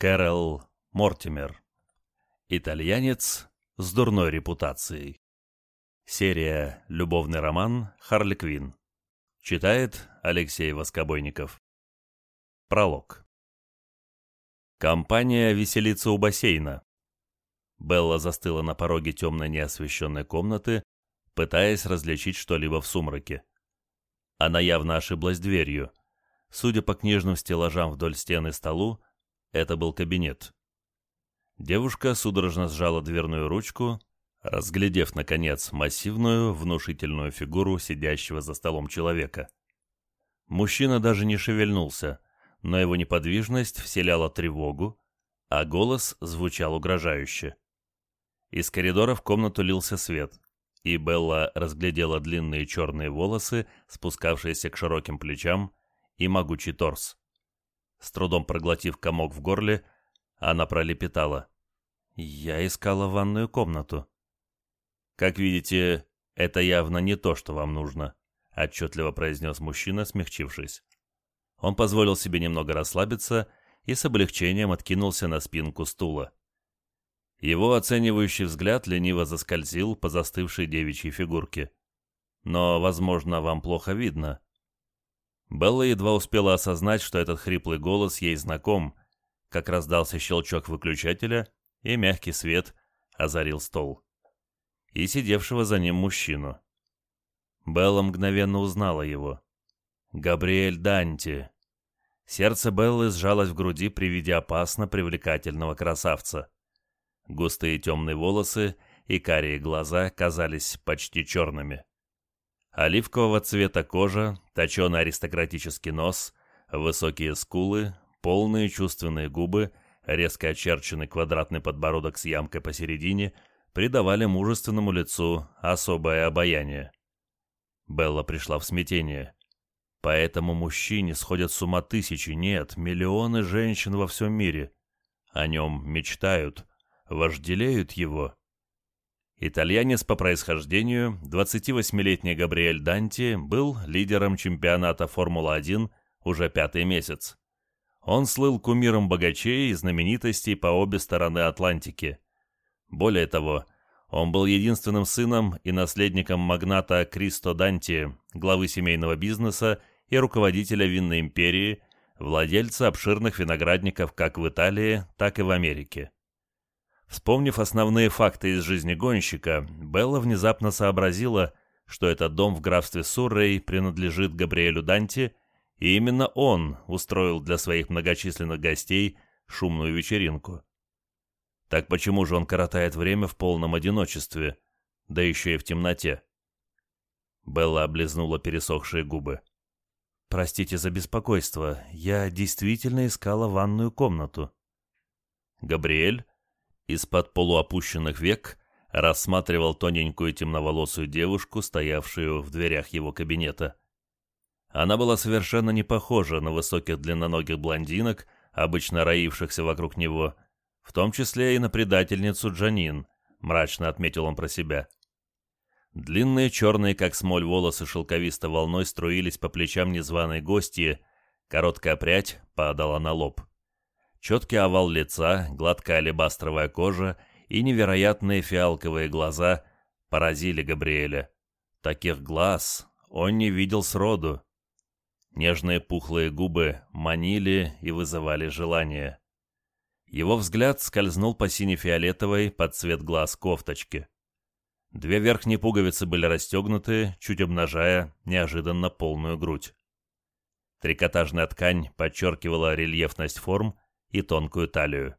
Кэрол Мортимер. Итальянец с дурной репутацией. Серия «Любовный роман» Харли Квин. Читает Алексей Воскобойников. Пролог. Компания веселится у бассейна. Белла застыла на пороге темной неосвещенной комнаты, пытаясь различить что-либо в сумраке. Она явно ошиблась дверью. Судя по книжным стеллажам вдоль стены столу, это был кабинет. Девушка судорожно сжала дверную ручку, разглядев, наконец, массивную, внушительную фигуру сидящего за столом человека. Мужчина даже не шевельнулся, но его неподвижность вселяла тревогу, а голос звучал угрожающе. Из коридора в комнату лился свет, и Белла разглядела длинные черные волосы, спускавшиеся к широким плечам, и могучий торс. С трудом проглотив комок в горле, она пролепетала. «Я искала ванную комнату». «Как видите, это явно не то, что вам нужно», — отчетливо произнес мужчина, смягчившись. Он позволил себе немного расслабиться и с облегчением откинулся на спинку стула. Его оценивающий взгляд лениво заскользил по застывшей девичьей фигурке. «Но, возможно, вам плохо видно». Белла едва успела осознать, что этот хриплый голос ей знаком, как раздался щелчок выключателя, и мягкий свет озарил стол. И сидевшего за ним мужчину. Белла мгновенно узнала его. Габриэль Данти. Сердце Беллы сжалось в груди при виде опасно привлекательного красавца. Густые темные волосы и карие глаза казались почти черными. Оливкового цвета кожа, точеный аристократический нос, высокие скулы, полные чувственные губы, резко очерченный квадратный подбородок с ямкой посередине придавали мужественному лицу особое обаяние. Белла пришла в смятение. По этому мужчине сходят с ума тысячи, нет, миллионы женщин во всем мире. О нем мечтают, вожделеют его. Итальянец по происхождению, 28-летний Габриэль Данти, был лидером чемпионата Формула-1 уже пятый месяц. Он слыл кумиром богачей и знаменитостей по обе стороны Атлантики. Более того, он был единственным сыном и наследником магната Кристо Данти, главы семейного бизнеса и руководителя винной империи, владельца обширных виноградников как в Италии, так и в Америке. Вспомнив основные факты из жизни гонщика, Белла внезапно сообразила, что этот дом в графстве Суррей принадлежит Габриэлю Данти, и именно он устроил для своих многочисленных гостей шумную вечеринку. Так почему же он коротает время в полном одиночестве, да еще и в темноте? Белла облизнула пересохшие губы. «Простите за беспокойство, я действительно искала ванную комнату». Габриэль из-под полуопущенных век рассматривал тоненькую темноволосую девушку, стоявшую в дверях его кабинета. Она была совершенно не похожа на высоких длинноногих блондинок, обычно роившихся вокруг него, в том числе и на предательницу Джанин, мрачно отметил он про себя. Длинные черные, как смоль, волосы шелковисто волной струились по плечам незваной гостьи, короткая прядь падала на лоб. Четкий овал лица, гладкая алебастровая кожа и невероятные фиалковые глаза поразили Габриэля. Таких глаз он не видел сроду. Нежные пухлые губы манили и вызывали желание. Его взгляд скользнул по сине-фиолетовой под цвет глаз кофточки. Две верхние пуговицы были расстегнуты, чуть обнажая неожиданно полную грудь. Трикотажная ткань подчеркивала рельефность форм и тонкую талию.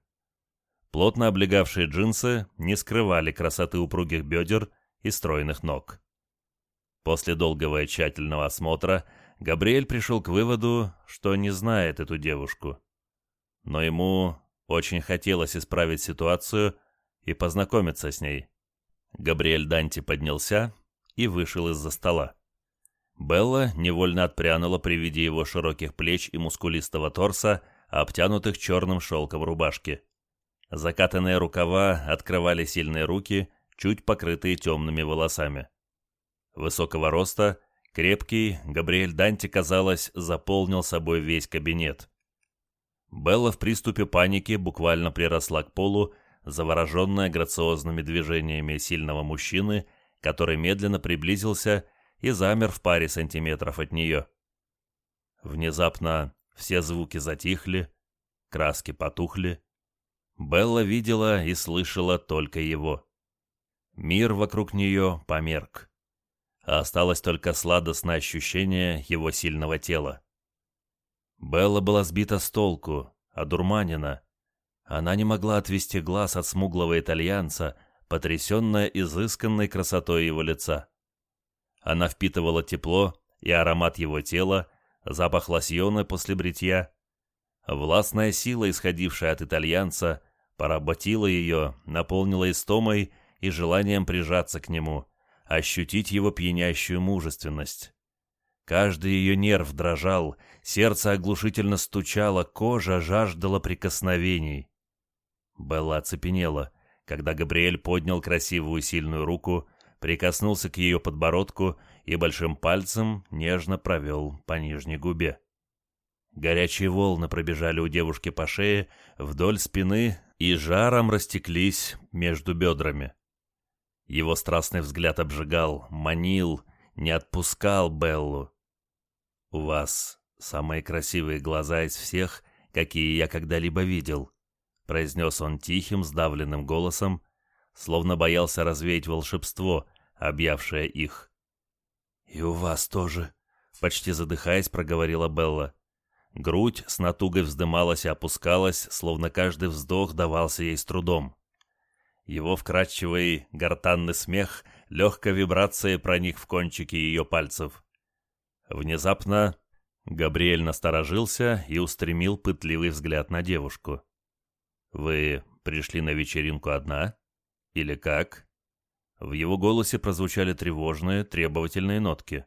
Плотно облегавшие джинсы не скрывали красоты упругих бедер и стройных ног. После долгого и тщательного осмотра Габриэль пришел к выводу, что не знает эту девушку. Но ему очень хотелось исправить ситуацию и познакомиться с ней. Габриэль Данти поднялся и вышел из-за стола. Белла невольно отпрянула при виде его широких плеч и мускулистого торса, обтянутых черным шелком рубашки. Закатанные рукава открывали сильные руки, чуть покрытые темными волосами. Высокого роста, крепкий, Габриэль Данти, казалось, заполнил собой весь кабинет. Белла в приступе паники буквально приросла к полу, завороженная грациозными движениями сильного мужчины, который медленно приблизился и замер в паре сантиметров от нее. Внезапно все звуки затихли, краски потухли. Белла видела и слышала только его. Мир вокруг нее померк. А осталось только сладостное ощущение его сильного тела. Белла была сбита с толку, одурманена. Она не могла отвести глаз от смуглого итальянца, потрясенная изысканной красотой его лица. Она впитывала тепло и аромат его тела, запах лосьона после бритья. Властная сила, исходившая от итальянца, поработила ее, наполнила истомой и желанием прижаться к нему, ощутить его пьянящую мужественность. Каждый ее нерв дрожал, сердце оглушительно стучало, кожа жаждала прикосновений. Белла оцепенела, когда Габриэль поднял красивую сильную руку, прикоснулся к ее подбородку и большим пальцем нежно провел по нижней губе. Горячие волны пробежали у девушки по шее, вдоль спины и жаром растеклись между бедрами. Его страстный взгляд обжигал, манил, не отпускал Беллу. «У вас самые красивые глаза из всех, какие я когда-либо видел», произнес он тихим, сдавленным голосом, словно боялся развеять волшебство, объявшее их. «И у вас тоже», — почти задыхаясь, проговорила Белла. Грудь с натугой вздымалась и опускалась, словно каждый вздох давался ей с трудом. Его вкрадчивый, гортанный смех легкой вибрацией проник в кончики ее пальцев. Внезапно Габриэль насторожился и устремил пытливый взгляд на девушку. «Вы пришли на вечеринку одна? Или как?» В его голосе прозвучали тревожные, требовательные нотки.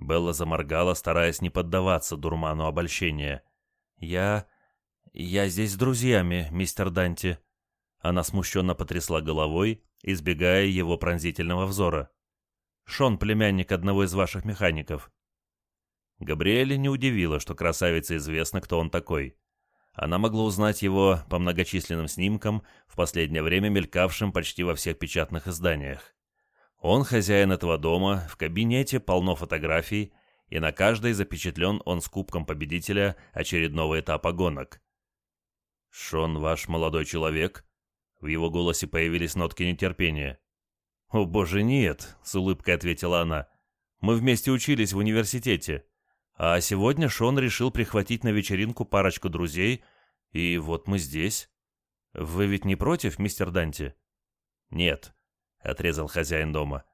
Белла заморгала, стараясь не поддаваться дурману обольщения. «Я... я здесь с друзьями, мистер Данти». Она смущенно потрясла головой, избегая его пронзительного взора. Шон — племянник одного из ваших механиков». Габриэле не удивило, что красавице известно, кто он такой. Она могла узнать его по многочисленным снимкам, в последнее время мелькавшим почти во всех печатных изданиях. Он хозяин этого дома, в кабинете полно фотографий, и на каждой запечатлен он с кубком победителя очередного этапа гонок. «Шон ваш молодой человек?» В его голосе появились нотки нетерпения. «О боже, нет!» — с улыбкой ответила она. «Мы вместе учились в университете. А сегодня Шон решил прихватить на вечеринку парочку друзей, и вот мы здесь. Вы ведь не против, мистер Данти?» «Нет», — отрезал хозяин дома.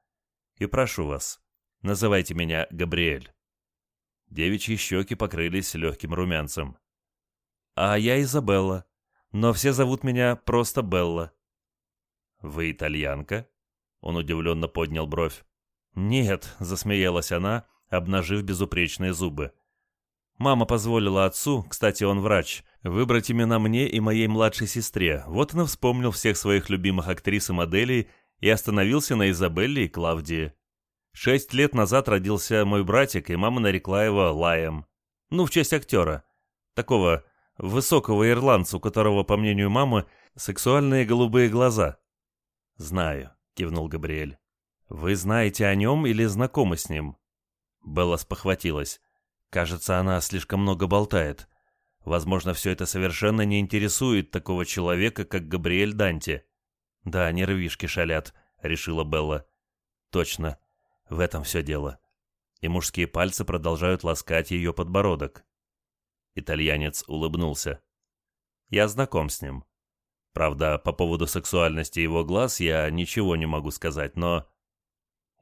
«И прошу вас, называйте меня Габриэль». Девичьи щеки покрылись легким румянцем. «А я Изабелла, но все зовут меня просто Белла». «Вы итальянка?» Он удивленно поднял бровь. «Нет», — засмеялась она, обнажив безупречные зубы. «Мама позволила отцу, кстати, он врач, выбрать имена мне и моей младшей сестре. Вот он вспомнил всех своих любимых актрис и моделей и остановился на Изабелле и Клавдии. Шесть лет назад родился мой братик, и мама нарекла его Лаем. Ну, в честь актера. Такого высокого ирландца, у которого, по мнению мамы, сексуальные голубые глаза. «Знаю», — кивнул Габриэль. «Вы знаете о нем или знакомы с ним?» Белла спохватилась. Кажется, она слишком много болтает. Возможно, все это совершенно не интересует такого человека, как Габриэль Данти. «Да, нервишки шалят», — решила Белла. «Точно. В этом все дело». И мужские пальцы продолжают ласкать ее подбородок. Итальянец улыбнулся. «Я знаком с ним. Правда, по поводу сексуальности его глаз я ничего не могу сказать, но...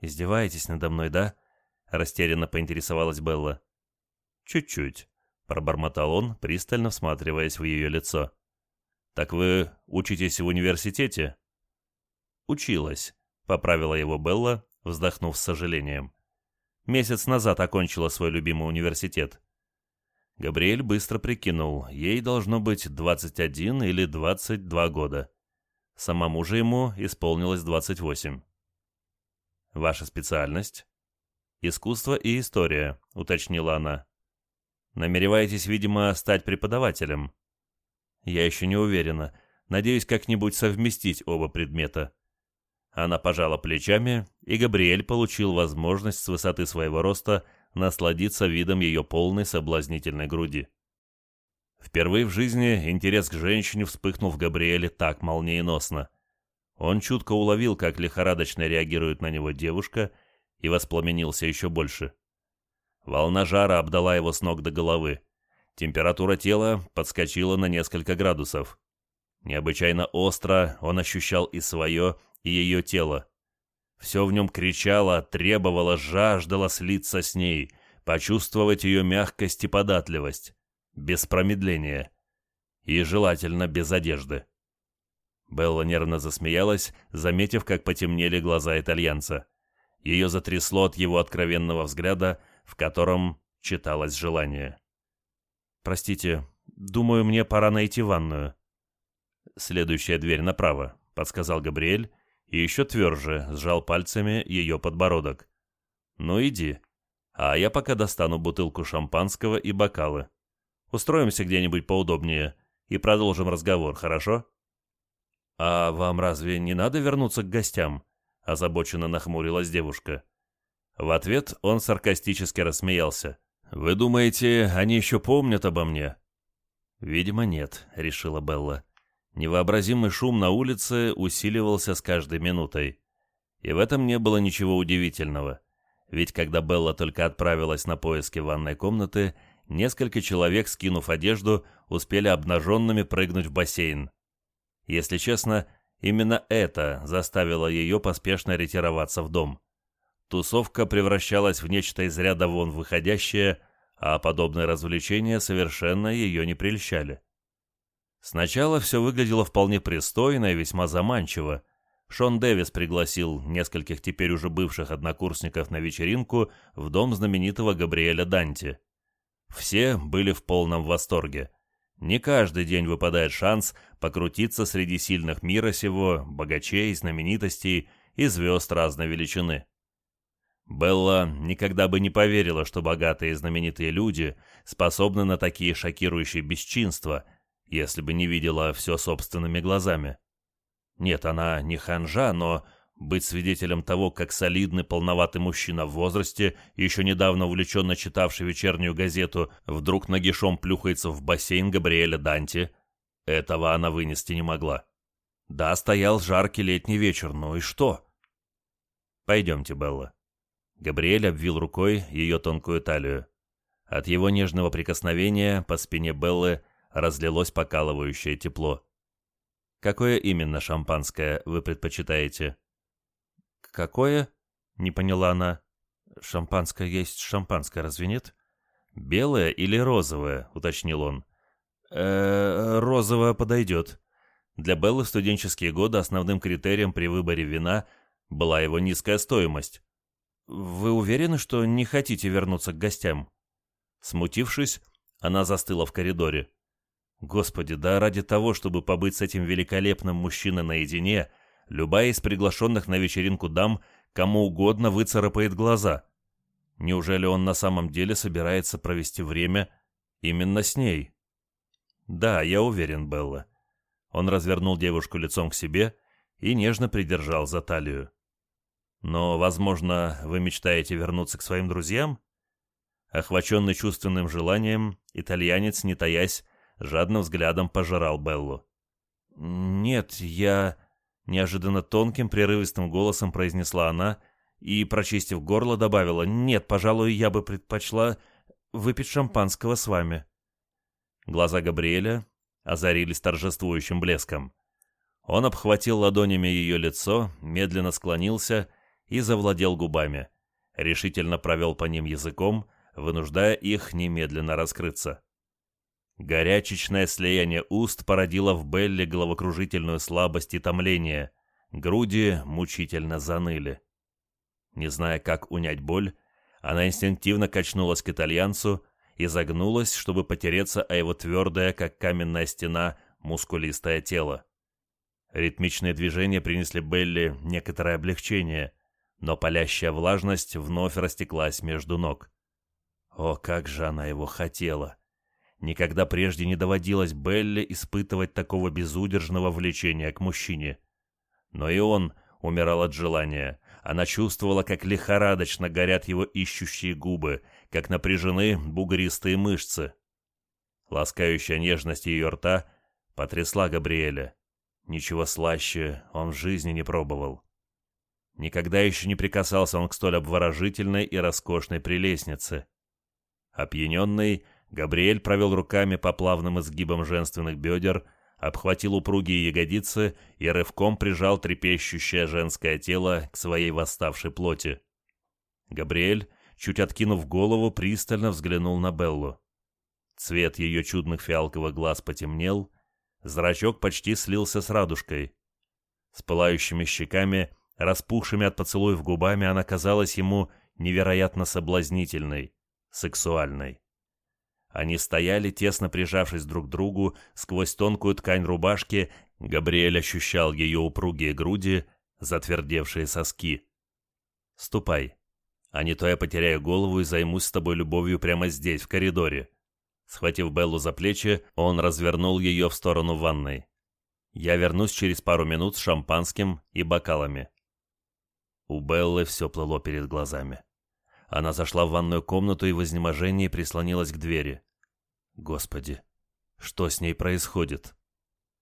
«Издеваетесь надо мной, да?» — растерянно поинтересовалась Белла. «Чуть-чуть», — пробормотал он, пристально всматриваясь в ее лицо. «Так вы учитесь в университете?» «Училась», — поправила его Белла, вздохнув с сожалением. «Месяц назад окончила свой любимый университет. Габриэль быстро прикинул, ей должно быть 21 или 22 года. Самому же ему исполнилось 28. «Ваша специальность?» «Искусство и история», — уточнила она. Намереваетесь, видимо, стать преподавателем?» «Я еще не уверена. Надеюсь, как-нибудь совместить оба предмета». Она пожала плечами, и Габриэль получил возможность с высоты своего роста насладиться видом ее полной соблазнительной груди. Впервые в жизни интерес к женщине вспыхнул в Габриэле так молниеносно. Он чутко уловил, как лихорадочно реагирует на него девушка, и воспламенился еще больше. Волна жара обдала его с ног до головы. Температура тела подскочила на несколько градусов. Необычайно остро он ощущал и свое, и ее тело. Все в нем кричало, требовало, жаждало слиться с ней, почувствовать ее мягкость и податливость, без промедления. И желательно без одежды. Белла нервно засмеялась, заметив, как потемнели глаза итальянца. Ее затрясло от его откровенного взгляда, в котором читалось желание. «Простите, думаю, мне пора найти ванную». «Следующая дверь направо», — подсказал Габриэль, и еще тверже сжал пальцами ее подбородок. «Ну иди, а я пока достану бутылку шампанского и бокалы. Устроимся где-нибудь поудобнее и продолжим разговор, хорошо?» «А вам разве не надо вернуться к гостям?» — озабоченно нахмурилась девушка. В ответ он саркастически рассмеялся. «Вы думаете, они еще помнят обо мне?» «Видимо, нет», — решила Белла. Невообразимый шум на улице усиливался с каждой минутой. И в этом не было ничего удивительного. Ведь когда Белла только отправилась на поиски ванной комнаты, несколько человек, скинув одежду, успели обнаженными прыгнуть в бассейн. Если честно, именно это заставило ее поспешно ретироваться в дом. Тусовка превращалась в нечто из ряда вон выходящее, а подобные развлечения совершенно ее не прельщали. Сначала все выглядело вполне пристойно и весьма заманчиво. Шон Дэвис пригласил нескольких теперь уже бывших однокурсников на вечеринку в дом знаменитого Габриэля Данти. Все были в полном восторге. Не каждый день выпадает шанс покрутиться среди сильных мира сего, богачей, знаменитостей и звезд разной величины. Белла никогда бы не поверила, что богатые и знаменитые люди способны на такие шокирующие бесчинства – если бы не видела все собственными глазами. Нет, она не ханжа, но быть свидетелем того, как солидный полноватый мужчина в возрасте, еще недавно увлеченно читавший вечернюю газету, вдруг нагишом плюхается в бассейн Габриэля Данти, этого она вынести не могла. Да, стоял жаркий летний вечер, ну и что? Пойдемте, Белла. Габриэль обвил рукой ее тонкую талию. От его нежного прикосновения по спине Беллы разлилось покалывающее тепло. «Какое именно шампанское вы предпочитаете?» «Какое?» — не поняла она. «Шампанское есть шампанское, разве нет?» «Белое или розовое?» — уточнил он. э розовое подойдет». Для Беллы в студенческие годы основным критерием при выборе вина была его низкая стоимость. «Вы уверены, что не хотите вернуться к гостям?» Смутившись, она застыла в коридоре. Господи, да ради того, чтобы побыть с этим великолепным мужчиной наедине, любая из приглашенных на вечеринку дам кому угодно выцарапает глаза. Неужели он на самом деле собирается провести время именно с ней? Да, я уверен, Белла. Он развернул девушку лицом к себе и нежно придержал за талию. Но, возможно, вы мечтаете вернуться к своим друзьям? Охваченный чувственным желанием, итальянец, не таясь, жадным взглядом пожирал Беллу. «Нет, я...» — неожиданно тонким, прерывистым голосом произнесла она и, прочистив горло, добавила, «Нет, пожалуй, я бы предпочла выпить шампанского с вами». Глаза Габриэля озарились торжествующим блеском. Он обхватил ладонями ее лицо, медленно склонился и завладел губами. Решительно провел по ним языком, вынуждая их немедленно раскрыться. Горячечное слияние уст породило в Белле головокружительную слабость и томление. Груди мучительно заныли. Не зная, как унять боль, она инстинктивно качнулась к итальянцу и загнулась, чтобы потереться о его твердое, как каменная стена, мускулистое тело. Ритмичные движения принесли Белли некоторое облегчение, но палящая влажность вновь растеклась между ног. О, как же она его хотела! Никогда прежде не доводилось Белле испытывать такого безудержного влечения к мужчине. Но и он умирал от желания. Она чувствовала, как лихорадочно горят его ищущие губы, как напряжены бугристые мышцы. Ласкающая нежность ее рта потрясла Габриэля. Ничего слаще он в жизни не пробовал. Никогда еще не прикасался он к столь обворожительной и роскошной прелестнице. Опьяненный, Габриэль провел руками по плавным изгибам женственных бедер, обхватил упругие ягодицы и рывком прижал трепещущее женское тело к своей восставшей плоти. Габриэль, чуть откинув голову, пристально взглянул на Беллу. Цвет ее чудных фиалковых глаз потемнел, зрачок почти слился с радужкой. С пылающими щеками, распухшими от поцелуев губами, она казалась ему невероятно соблазнительной, сексуальной. Они стояли, тесно прижавшись друг к другу, сквозь тонкую ткань рубашки, Габриэль ощущал ее упругие груди, затвердевшие соски. «Ступай, а не то я потеряю голову и займусь с тобой любовью прямо здесь, в коридоре». Схватив Беллу за плечи, он развернул ее в сторону ванной. «Я вернусь через пару минут с шампанским и бокалами». У Беллы все плыло перед глазами. Она зашла в ванную комнату и в изнеможении прислонилась к двери. Господи, что с ней происходит?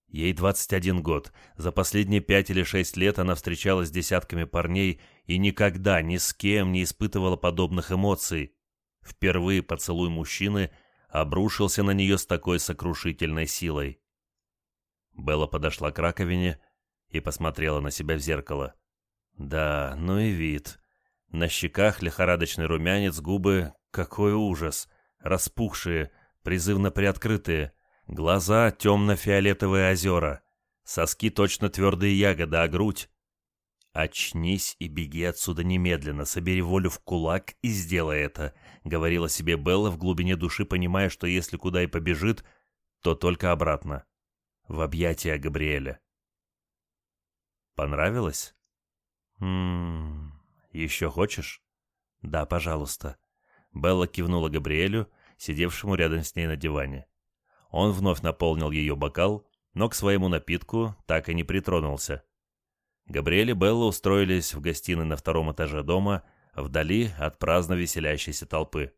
Ей 21 год. За последние пять или шесть лет она встречалась с десятками парней и никогда ни с кем не испытывала подобных эмоций. Впервые поцелуй мужчины обрушился на нее с такой сокрушительной силой. Белла подошла к раковине и посмотрела на себя в зеркало. Да, ну и вид. На щеках лихорадочный румянец, губы... Какой ужас! Распухшие, призывно приоткрытые. Глаза — темно-фиолетовые озера. Соски точно твердые ягоды, а грудь... «Очнись и беги отсюда немедленно, собери волю в кулак и сделай это», — говорила себе Белла в глубине души, понимая, что если куда и побежит, то только обратно. В объятия Габриэля. «Понравилось?» «Ммм...» «Еще хочешь?» «Да, пожалуйста». Белла кивнула Габриэлю, сидевшему рядом с ней на диване. Он вновь наполнил ее бокал, но к своему напитку так и не притронулся. Габриэль и Белла устроились в гостиной на втором этаже дома, вдали от праздно веселящейся толпы.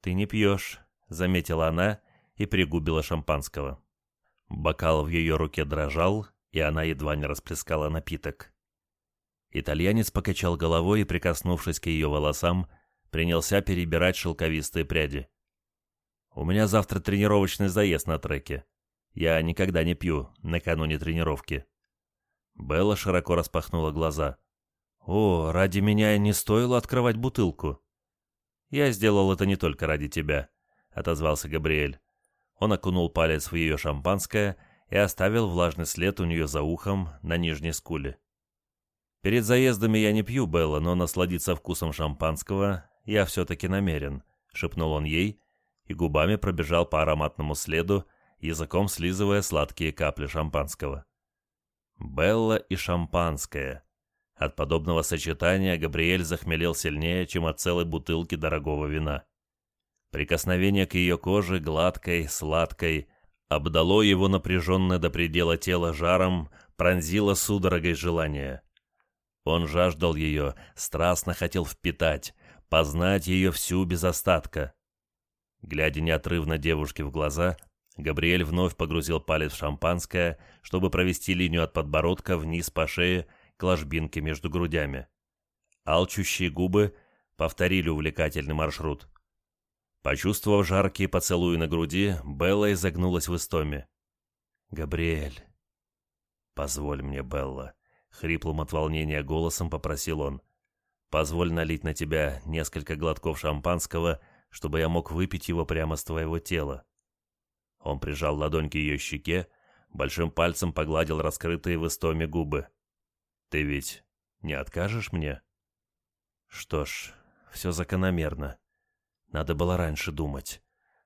«Ты не пьешь», — заметила она и пригубила шампанского. Бокал в ее руке дрожал, и она едва не расплескала напиток. Итальянец покачал головой и, прикоснувшись к ее волосам, принялся перебирать шелковистые пряди. «У меня завтра тренировочный заезд на треке. Я никогда не пью накануне тренировки». Белла широко распахнула глаза. «О, ради меня не стоило открывать бутылку». «Я сделал это не только ради тебя», — отозвался Габриэль. Он окунул палец в ее шампанское и оставил влажный след у нее за ухом на нижней скуле. Перед заездами я не пью, Белла, но насладиться вкусом шампанского я все-таки намерен», — шепнул он ей, и губами пробежал по ароматному следу, языком слизывая сладкие капли шампанского. Белла и шампанское. От подобного сочетания Габриэль захмелел сильнее, чем от целой бутылки дорогого вина. Прикосновение к ее коже, гладкой, сладкой, обдало его напряженное до предела тело жаром, пронзило судорогой желание. Он жаждал ее, страстно хотел впитать, познать ее всю без остатка. Глядя неотрывно девушке в глаза, Габриэль вновь погрузил палец в шампанское, чтобы провести линию от подбородка вниз по шее к ложбинке между грудями. Алчущие губы повторили увлекательный маршрут. Почувствовав жаркие поцелуи на груди, Белла изогнулась в истоме. «Габриэль, позволь мне, Белла», Хриплым от волнения голосом попросил он. «Позволь налить на тебя несколько глотков шампанского, чтобы я мог выпить его прямо с твоего тела». Он прижал ладонь к ее щеке, большим пальцем погладил раскрытые в истоме губы. «Ты ведь не откажешь мне?» «Что ж, все закономерно. Надо было раньше думать».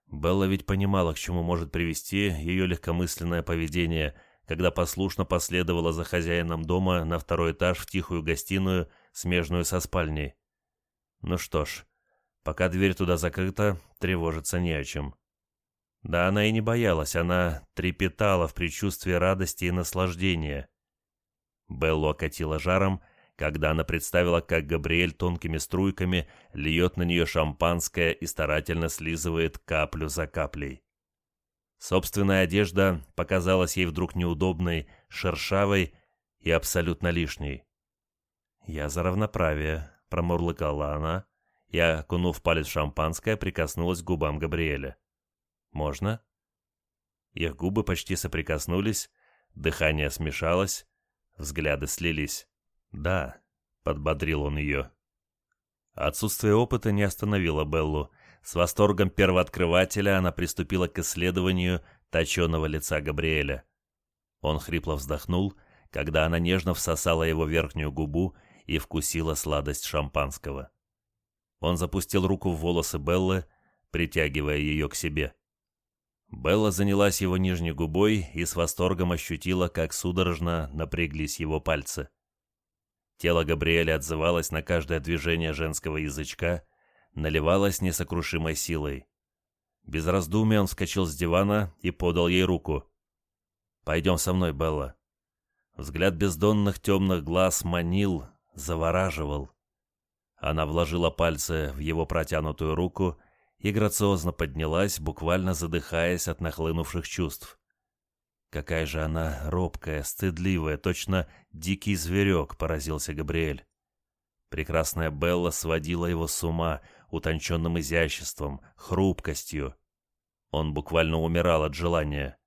Белла ведь понимала, к чему может привести ее легкомысленное поведение когда послушно последовала за хозяином дома на второй этаж в тихую гостиную, смежную со спальней. Ну что ж, Пока дверь туда закрыта, тревожиться не о чем. Да она и не боялась, она трепетала в предчувствии радости и наслаждения. Беллу окатила жаром, когда она представила, как Габриэль тонкими струйками льет на нее шампанское и старательно слизывает каплю за каплей. Собственная одежда показалась ей вдруг неудобной, шершавой и абсолютно лишней. «Я за равноправие», — промурлыкала она, и, окунув палец в шампанское, прикоснулась к губам Габриэля. «Можно?» Их губы почти соприкоснулись, дыхание смешалось, взгляды слились. «Да», — подбодрил он ее. Отсутствие опыта не остановило Беллу. С восторгом первооткрывателя она приступила к исследованию точеного лица Габриэля. Он хрипло вздохнул, когда она нежно всосала его верхнюю губу и вкусила сладость шампанского. Он запустил руку в волосы Беллы, притягивая ее к себе. Белла занялась его нижней губой и с восторгом ощутила, как судорожно напряглись его пальцы. Тело Габриэля отзывалось на каждое движение женского язычка, наливалось несокрушимой силой. Без раздумий он вскочил с дивана и подал ей руку. «Пойдем со мной, Белла». Взгляд бездонных темных глаз манил, завораживал. Она вложила пальцы в его протянутую руку и грациозно поднялась, буквально задыхаясь от нахлынувших чувств. Какая же она робкая, стыдливая, точно дикий зверек, поразился Габриэль. Прекрасная Белла сводила его с ума утонченным изяществом, хрупкостью. Он буквально умирал от желания.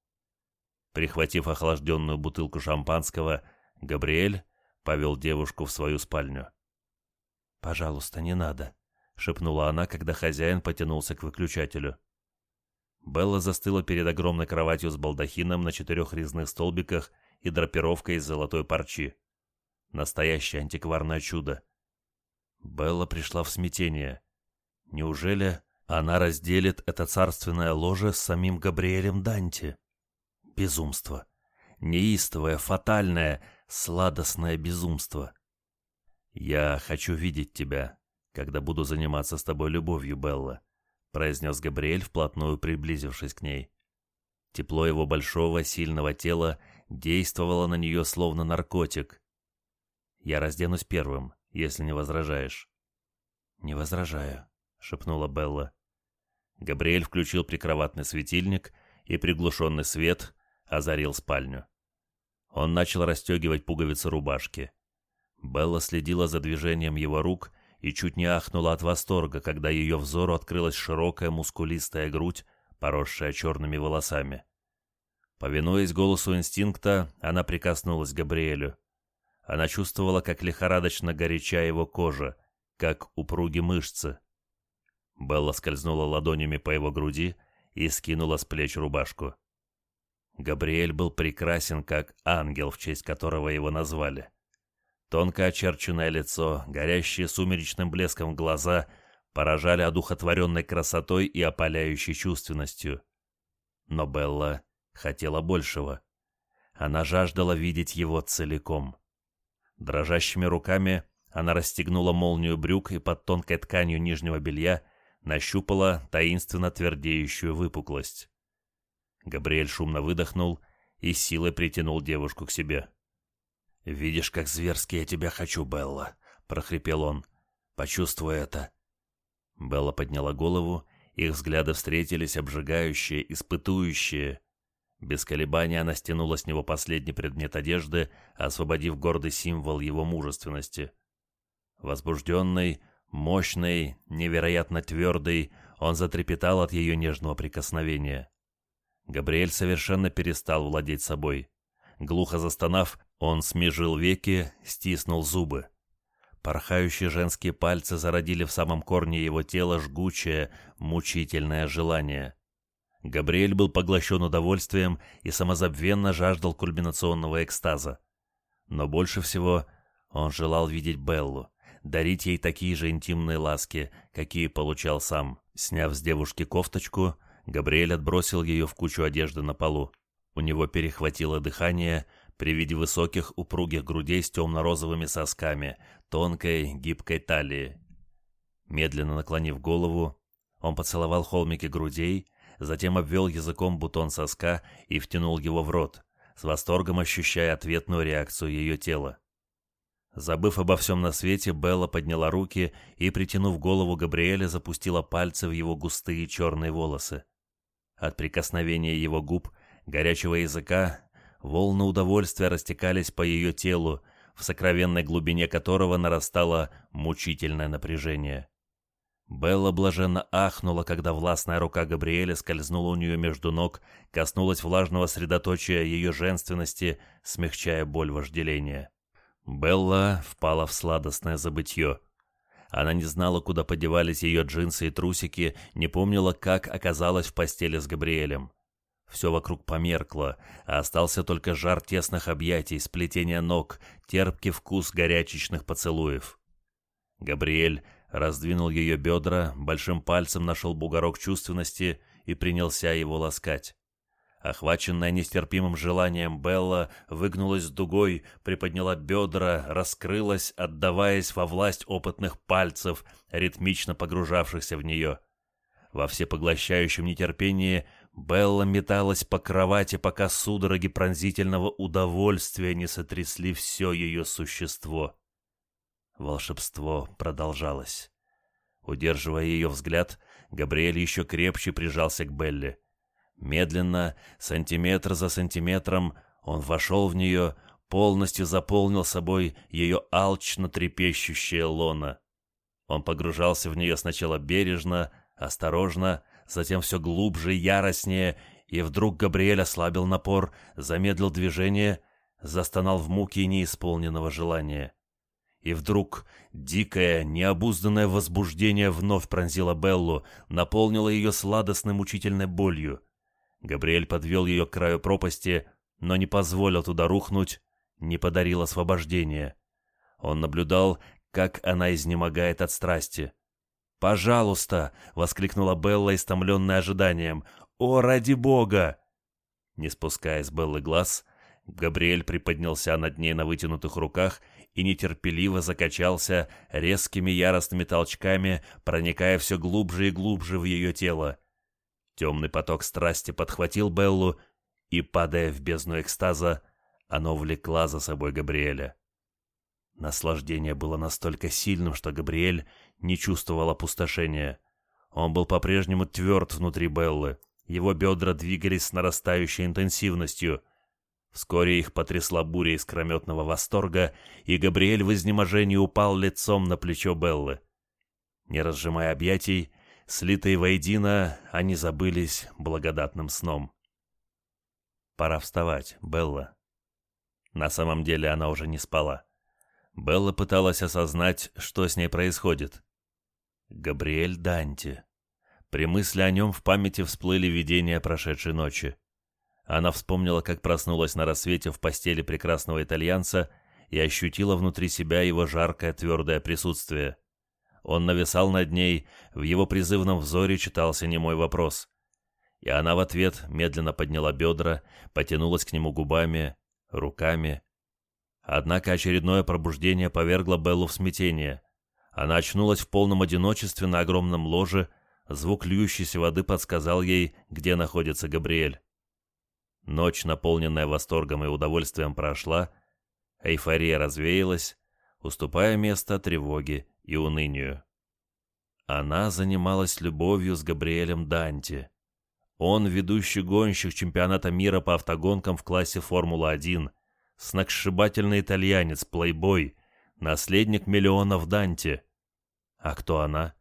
Прихватив охлажденную бутылку шампанского, Габриэль повел девушку в свою спальню. «Пожалуйста, не надо», — шепнула она, когда хозяин потянулся к выключателю. Белла застыла перед огромной кроватью с балдахином на четырех резных столбиках и драпировкой из золотой парчи. Настоящее антикварное чудо. Белла пришла в смятение. Неужели она разделит это царственное ложе с самим Габриэлем Данти? Безумство. Неистовое, фатальное, сладостное безумство. «Я хочу видеть тебя, когда буду заниматься с тобой любовью, Белла», — произнес Габриэль, вплотную приблизившись к ней. Тепло его большого, сильного тела действовало на нее словно наркотик. «Я разденусь первым, если не возражаешь». «Не возражаю», — шепнула Белла. Габриэль включил прикроватный светильник, и приглушенный свет озарил спальню. Он начал расстегивать пуговицы рубашки. Белла следила за движением его рук и чуть не ахнула от восторга, когда ее взору открылась широкая мускулистая грудь, поросшая черными волосами. Повинуясь голосу инстинкта, она прикоснулась к Габриэлю. Она чувствовала, как лихорадочно горяча его кожа, как упруги мышцы. Белла скользнула ладонями по его груди и скинула с плеч рубашку. Габриэль был прекрасен, как ангел, в честь которого его назвали. Тонко очерченное лицо, горящие сумеречным блеском глаза поражали одухотворенной красотой и опаляющей чувственностью. Но Белла хотела большего. Она жаждала видеть его целиком. Дрожащими руками она расстегнула молнию брюк и под тонкой тканью нижнего белья нащупала таинственно твердеющую выпуклость. Габриэль шумно выдохнул и силой притянул девушку к себе. «Видишь, как зверски я тебя хочу, Белла», — прохрипел он. «Почувствуй это». Белла подняла голову, их взгляды встретились, обжигающие, испытующие. Без колебания она стянула с него последний предмет одежды, освободив гордый символ его мужественности. Возбужденный, мощный, невероятно твердый, он затрепетал от ее нежного прикосновения. Габриэль совершенно перестал владеть собой. Глухо застонав, он смежил веки, стиснул зубы. Порхающие женские пальцы зародили в самом корне его тела жгучее, мучительное желание. Габриэль был поглощен удовольствием и самозабвенно жаждал кульминационного экстаза. Но больше всего он желал видеть Беллу, дарить ей такие же интимные ласки, какие получал сам. Сняв с девушки кофточку, Габриэль отбросил ее в кучу одежды на полу. У него перехватило дыхание при виде высоких упругих грудей с темно-розовыми сосками, тонкой гибкой талии. Медленно наклонив голову, он поцеловал холмики грудей, затем обвел языком бутон соска и втянул его в рот, с восторгом ощущая ответную реакцию ее тела. Забыв обо всем на свете, Белла подняла руки и, притянув голову Габриэля, запустила пальцы в его густые черные волосы. От прикосновения его губ, горячего языка, волны удовольствия растекались по ее телу, в сокровенной глубине которого нарастало мучительное напряжение. Белла блаженно ахнула, когда властная рука Габриэля скользнула у нее между ног, коснулась влажного средоточия ее женственности, смягчая боль вожделения. Белла впала в сладостное забытье. Она не знала, куда подевались ее джинсы и трусики, не помнила, как оказалась в постели с Габриэлем. Все вокруг померкло, а остался только жар тесных объятий, сплетение ног, терпкий вкус горячечных поцелуев. Габриэль раздвинул ее бедра, большим пальцем нашел бугорок чувственности и принялся его ласкать. Охваченная нестерпимым желанием, Белла выгнулась дугой, приподняла бедра, раскрылась, отдаваясь во власть опытных пальцев, ритмично погружавшихся в нее. Во всепоглощающем нетерпении Белла металась по кровати, пока судороги пронзительного удовольствия не сотрясли все ее существо. Волшебство продолжалось. Удерживая ее взгляд, Габриэль еще крепче прижался к Белле. Медленно, сантиметр за сантиметром, он вошел в нее, полностью заполнил собой ее алчно трепещущее лоно. Он погружался в нее сначала бережно, осторожно, затем все глубже яростнее, и вдруг Габриэль ослабил напор, замедлил движение, застонал в муке неисполненного желания. И вдруг дикое, необузданное возбуждение вновь пронзило Беллу, наполнило ее сладостной мучительной болью. Габриэль подвел ее к краю пропасти, но не позволил туда рухнуть, не подарил освобождения. Он наблюдал, как она изнемогает от страсти. «Пожалуйста!» — воскликнула Белла, истомленная ожиданием. «О, ради бога!» Не спуская с Беллы глаз, Габриэль приподнялся над ней на вытянутых руках и нетерпеливо закачался резкими яростными толчками, проникая все глубже и глубже в ее тело. Темный поток страсти подхватил Беллу, и, падая в бездну экстаза, оно влекла за собой Габриэля. Наслаждение было настолько сильным, что Габриэль не чувствовал опустошения. Он был по-прежнему тверд внутри Беллы. Его бедра двигались с нарастающей интенсивностью. Вскоре их потрясла буря искрометного восторга, и Габриэль в изнеможении упал лицом на плечо Беллы. Не разжимая объятий, слитые воедино, они забылись благодатным сном. «Пора вставать, Белла». На самом деле она уже не спала. Белла пыталась осознать, что с ней происходит. Габриэль Данти. При мысли о нем в памяти всплыли видения прошедшей ночи. Она вспомнила, как проснулась на рассвете в постели прекрасного итальянца и ощутила внутри себя его жаркое твердое присутствие. Он нависал над ней, в его призывном взоре читался немой вопрос. И она в ответ медленно подняла бедра, потянулась к нему губами, руками. Однако очередное пробуждение повергло Беллу в смятение. Она очнулась в полном одиночестве на огромном ложе, звук льющейся воды подсказал ей, где находится Габриэль. Ночь, наполненная восторгом и удовольствием, прошла, эйфория развеялась, уступая место тревоге и унынию. Она занималась любовью с Габриэлем Данти. Он ведущий гонщик чемпионата мира по автогонкам в классе Формула-1, сногсшибательный итальянец, плейбой, наследник миллионов Данти. А кто она?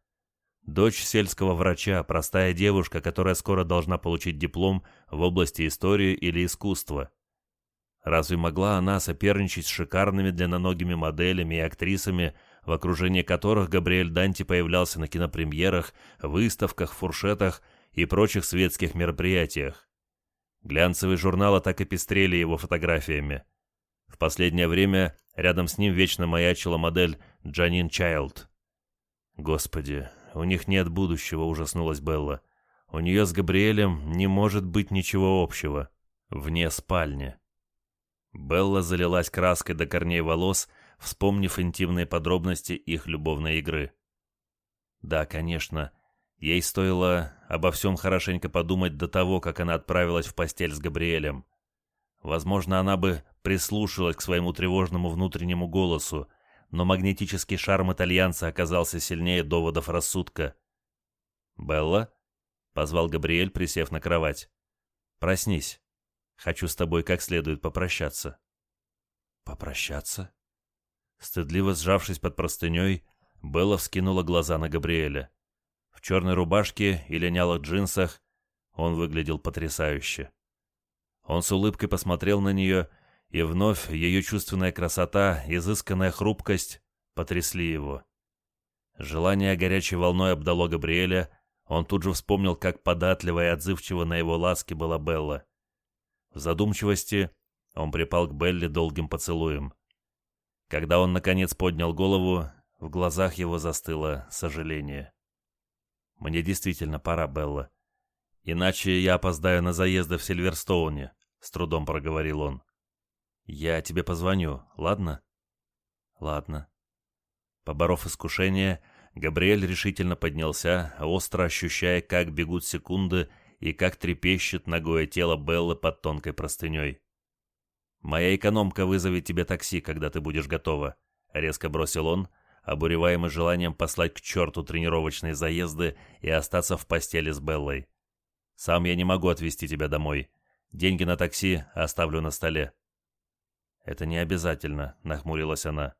Дочь сельского врача, простая девушка, которая скоро должна получить диплом в области истории или искусства. Разве могла она соперничать с шикарными длинноногими моделями и актрисами, в окружении которых Габриэль Данти появлялся на кинопремьерах, выставках, фуршетах и прочих светских мероприятиях? Глянцевые журналы так и пестрели его фотографиями. В последнее время рядом с ним вечно маячила модель Джанин Чайлд. Господи, у них нет будущего», — ужаснулась Белла. «У нее с Габриэлем не может быть ничего общего. Вне спальни». Белла залилась краской до корней волос, вспомнив интимные подробности их любовной игры. Да, конечно, ей стоило обо всем хорошенько подумать до того, как она отправилась в постель с Габриэлем. Возможно, она бы прислушалась к своему тревожному внутреннему голосу, но магнетический шарм итальянца оказался сильнее доводов рассудка. «Белла?» — позвал Габриэль, присев на кровать. «Проснись. Хочу с тобой как следует попрощаться». «Попрощаться?» Стыдливо сжавшись под простыней, Белла вскинула глаза на Габриэля. В черной рубашке и линялых джинсах он выглядел потрясающе. Он с улыбкой посмотрел на нее, и вновь ее чувственная красота, изысканная хрупкость потрясли его. Желание горячей волной обдало Габриэля, он тут же вспомнил, как податливо и отзывчиво на его ласки была Белла. В задумчивости он припал к Белле долгим поцелуем. Когда он, наконец, поднял голову, в глазах его застыло сожаление. «Мне действительно пора, Белла. Иначе я опоздаю на заезды в Сильверстоуне», — с трудом проговорил он. «Я тебе позвоню, ладно?» «Ладно». Поборов искушение, Габриэль решительно поднялся, остро ощущая, как бегут секунды и как трепещет ногое тело Беллы под тонкой простыней. «Моя экономка вызовет тебе такси, когда ты будешь готова», — резко бросил он, обуреваемый желанием послать к черту тренировочные заезды и остаться в постели с Беллой. «Сам я не могу отвезти тебя домой. Деньги на такси оставлю на столе». «Это не обязательно», — нахмурилась она.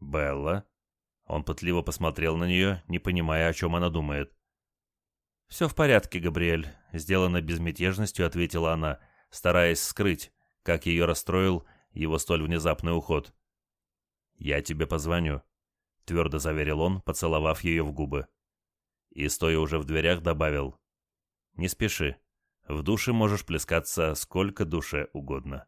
«Белла?» Он пытливо посмотрел на нее, не понимая, о чем она думает. «Все в порядке, Габриэль», — сделано безмятежностью, ответила она, стараясь скрыть, как ее расстроил его столь внезапный уход. «Я тебе позвоню», — твердо заверил он, поцеловав ее в губы. И, стоя уже в дверях, добавил. «Не спеши. В душе можешь плескаться сколько душе угодно».